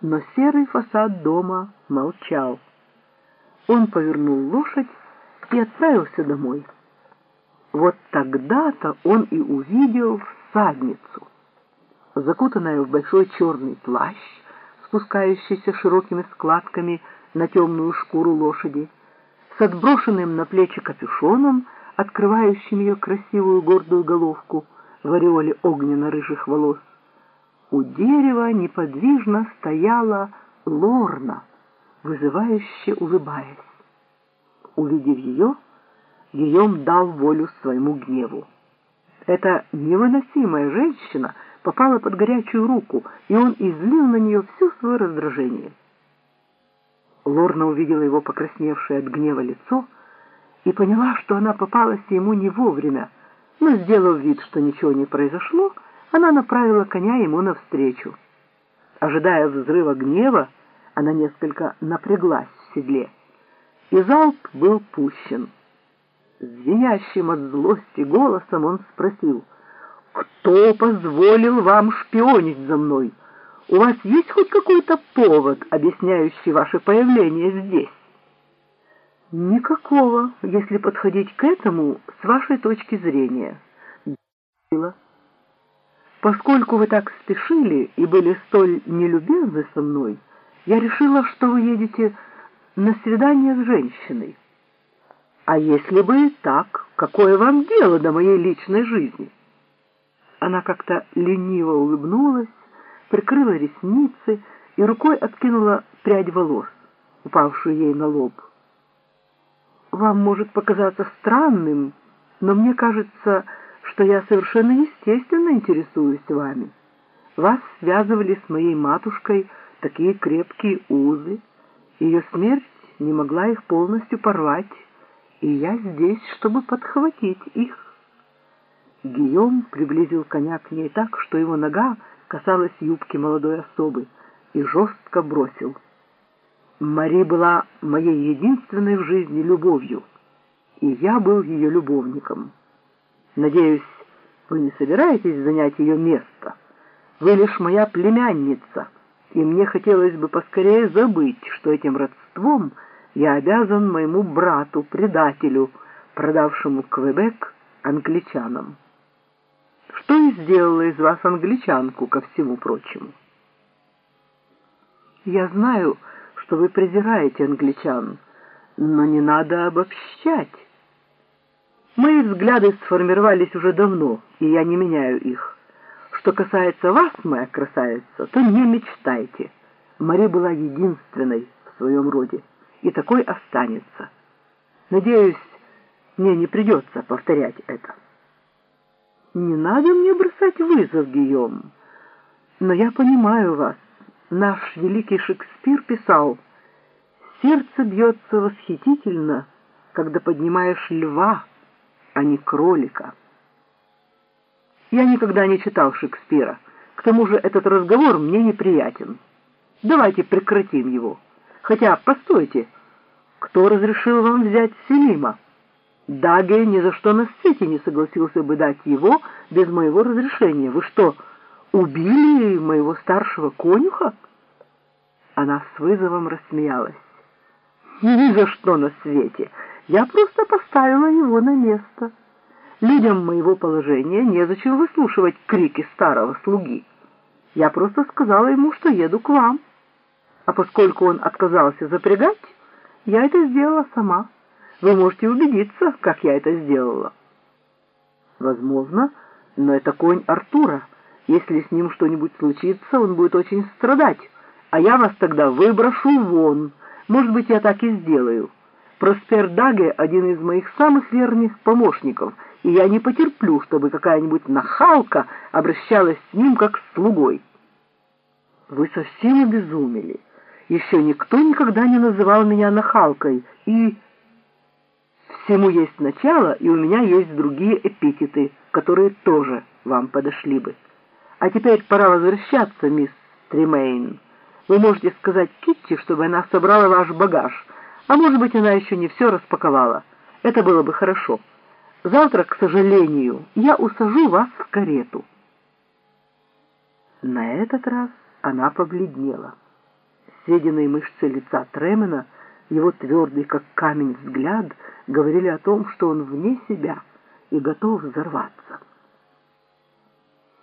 Но серый фасад дома молчал. Он повернул лошадь и отправился домой. Вот тогда-то он и увидел всадницу. Закутанная в большой черный плащ, спускающийся широкими складками на темную шкуру лошади, с отброшенным на плечи капюшоном, открывающим ее красивую гордую головку в ореоле огненно-рыжих волос. У дерева неподвижно стояла Лорна, вызывающе улыбаясь. Увидев ее, Гийом дал волю своему гневу. Эта невыносимая женщина попала под горячую руку, и он излил на нее все свое раздражение. Лорна увидела его покрасневшее от гнева лицо и поняла, что она попалась ему не вовремя, но, сделав вид, что ничего не произошло, она направила коня ему навстречу. Ожидая взрыва гнева, она несколько напряглась в седле, и залп был пущен. Звенящим от злости голосом он спросил, «Кто позволил вам шпионить за мной? У вас есть хоть какой-то повод, объясняющий ваше появление здесь?» «Никакого, если подходить к этому с вашей точки зрения». «Поскольку вы так спешили и были столь нелюбезны со мной, я решила, что вы едете на свидание с женщиной. А если бы и так, какое вам дело до моей личной жизни?» Она как-то лениво улыбнулась, прикрыла ресницы и рукой откинула прядь волос, упавшую ей на лоб. Вам может показаться странным, но мне кажется, что я совершенно естественно интересуюсь вами. Вас связывали с моей матушкой такие крепкие узы. Ее смерть не могла их полностью порвать, и я здесь, чтобы подхватить их. Гийом приблизил коня к ней так, что его нога касалась юбки молодой особы, и жестко бросил — Мари была моей единственной в жизни любовью, и я был ее любовником. Надеюсь, вы не собираетесь занять ее место. Вы лишь моя племянница, и мне хотелось бы поскорее забыть, что этим родством я обязан моему брату, предателю, продавшему Квебек англичанам. Что и сделала из вас англичанку, ко всему прочему. Я знаю, что вы презираете англичан, но не надо обобщать. Мои взгляды сформировались уже давно, и я не меняю их. Что касается вас, моя красавица, то не мечтайте. Мари была единственной в своем роде, и такой останется. Надеюсь, мне не придется повторять это. Не надо мне бросать вызов, Гийом, но я понимаю вас. Наш великий Шекспир писал «Сердце бьется восхитительно, когда поднимаешь льва, а не кролика». Я никогда не читал Шекспира. К тому же этот разговор мне неприятен. Давайте прекратим его. Хотя, постойте, кто разрешил вам взять Селима? Даге ни за что на свете не согласился бы дать его без моего разрешения. Вы что, убили моего старшего конюха?» Она с вызовом рассмеялась. «Ни за что на свете! Я просто поставила его на место. Людям моего положения незачем выслушивать крики старого слуги. Я просто сказала ему, что еду к вам. А поскольку он отказался запрягать, я это сделала сама. Вы можете убедиться, как я это сделала». «Возможно, но это конь Артура». Если с ним что-нибудь случится, он будет очень страдать, а я вас тогда выброшу вон. Может быть, я так и сделаю. Проспер Даге — один из моих самых верных помощников, и я не потерплю, чтобы какая-нибудь нахалка обращалась с ним как с слугой. Вы совсем обезумели. Еще никто никогда не называл меня нахалкой, и... Всему есть начало, и у меня есть другие эпитеты, которые тоже вам подошли бы. А теперь пора возвращаться, мисс Тримейн. Вы можете сказать Китти, чтобы она собрала ваш багаж, а может быть, она еще не все распаковала. Это было бы хорошо. Завтра, к сожалению, я усажу вас в карету. На этот раз она побледнела. Съеденные мышцы лица Тремена, его твердый, как камень, взгляд говорили о том, что он вне себя и готов взорваться.